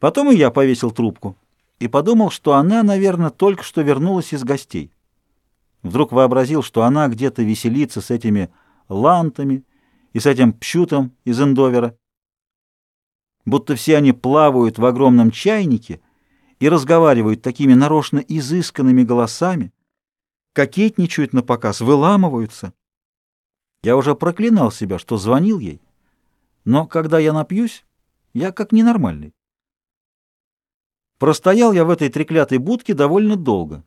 Потом и я повесил трубку и подумал, что она, наверное, только что вернулась из гостей. Вдруг вообразил, что она где-то веселится с этими лантами и с этим пщутом из Эндовера. Будто все они плавают в огромном чайнике и разговаривают такими нарочно изысканными голосами, кокетничают на показ, выламываются. Я уже проклинал себя, что звонил ей, но когда я напьюсь, я как ненормальный. Простоял я в этой треклятой будке довольно долго.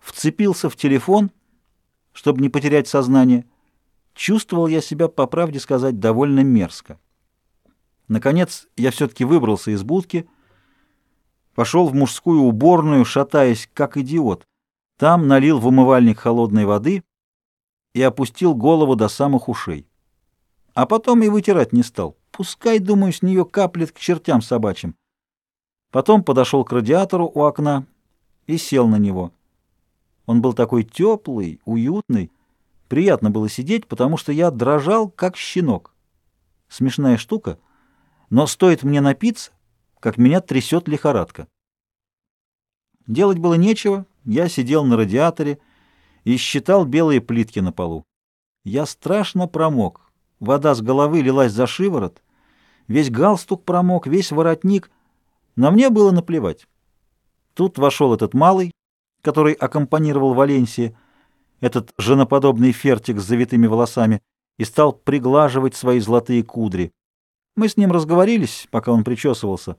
Вцепился в телефон, чтобы не потерять сознание. Чувствовал я себя, по правде сказать, довольно мерзко. Наконец, я все-таки выбрался из будки, пошел в мужскую уборную, шатаясь, как идиот. Там налил в умывальник холодной воды и опустил голову до самых ушей. А потом и вытирать не стал. Пускай, думаю, с нее каплет к чертям собачьим. Потом подошел к радиатору у окна и сел на него. Он был такой теплый, уютный. Приятно было сидеть, потому что я дрожал, как щенок. Смешная штука, но стоит мне напиться, как меня трясет лихорадка. Делать было нечего, я сидел на радиаторе и считал белые плитки на полу. Я страшно промок. Вода с головы лилась за шиворот, весь галстук промок, весь воротник — но мне было наплевать. Тут вошел этот малый, который аккомпанировал Валенсии, этот женоподобный фертик с завитыми волосами, и стал приглаживать свои золотые кудри. Мы с ним разговорились, пока он причесывался,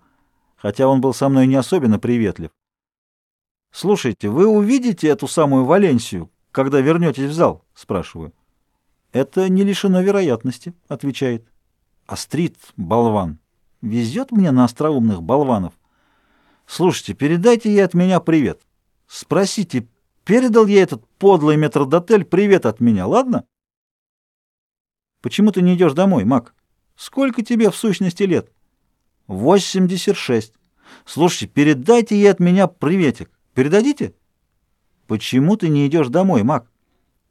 хотя он был со мной не особенно приветлив. «Слушайте, вы увидите эту самую Валенсию, когда вернетесь в зал?» — спрашиваю. «Это не лишено вероятности», — отвечает. «Астрит, болван, Везет мне на остроумных болванов. Слушайте, передайте ей от меня привет. Спросите, передал ей этот подлый метрдотель привет от меня, ладно? Почему ты не идешь домой, Мак? Сколько тебе в сущности лет? Восемьдесят шесть. Слушайте, передайте ей от меня приветик. Передадите? Почему ты не идешь домой, Мак?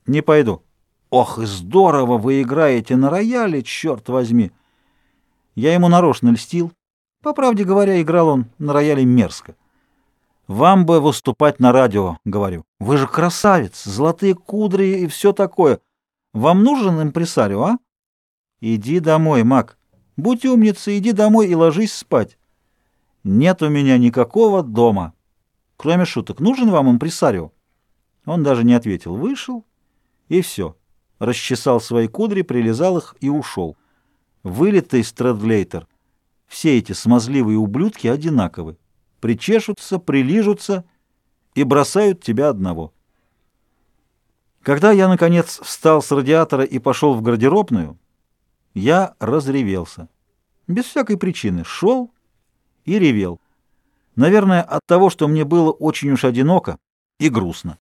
Не пойду. Ох, и здорово вы играете на рояле, черт возьми. Я ему нарочно льстил. По правде говоря, играл он на рояле мерзко. «Вам бы выступать на радио», — говорю. «Вы же красавец, золотые кудри и все такое. Вам нужен импресарио, а?» «Иди домой, Мак. Будь умницей, иди домой и ложись спать». «Нет у меня никакого дома. Кроме шуток, нужен вам импресарио?» Он даже не ответил. Вышел, и все. Расчесал свои кудри, прилезал их и ушел. Вылитый страдлейтер. Все эти смазливые ублюдки одинаковы. Причешутся, прилижутся и бросают тебя одного. Когда я, наконец, встал с радиатора и пошел в гардеробную, я разревелся. Без всякой причины. Шел и ревел. Наверное, от того, что мне было очень уж одиноко и грустно.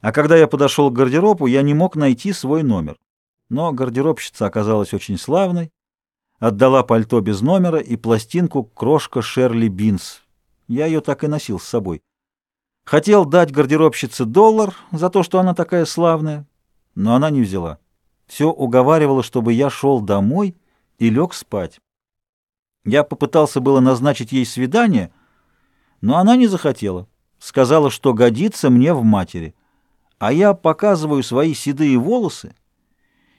А когда я подошел к гардеробу, я не мог найти свой номер. Но гардеробщица оказалась очень славной, отдала пальто без номера и пластинку «Крошка Шерли Бинс». Я ее так и носил с собой. Хотел дать гардеробщице доллар за то, что она такая славная, но она не взяла. Все уговаривала, чтобы я шел домой и лег спать. Я попытался было назначить ей свидание, но она не захотела. Сказала, что годится мне в матери. А я показываю свои седые волосы,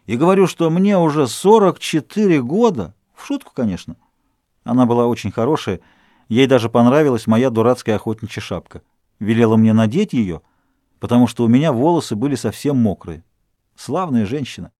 и говорю, что мне уже 44 года. В шутку, конечно. Она была очень хорошая, ей даже понравилась моя дурацкая охотничья шапка. Велела мне надеть ее, потому что у меня волосы были совсем мокрые. Славная женщина.